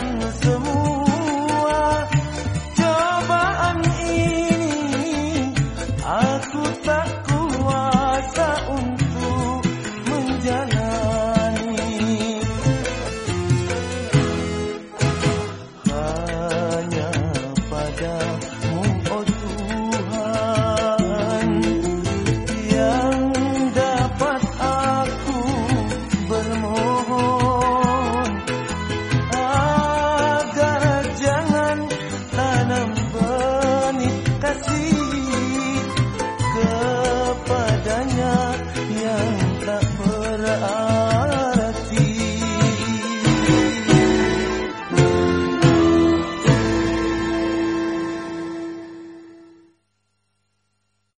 yalnızım see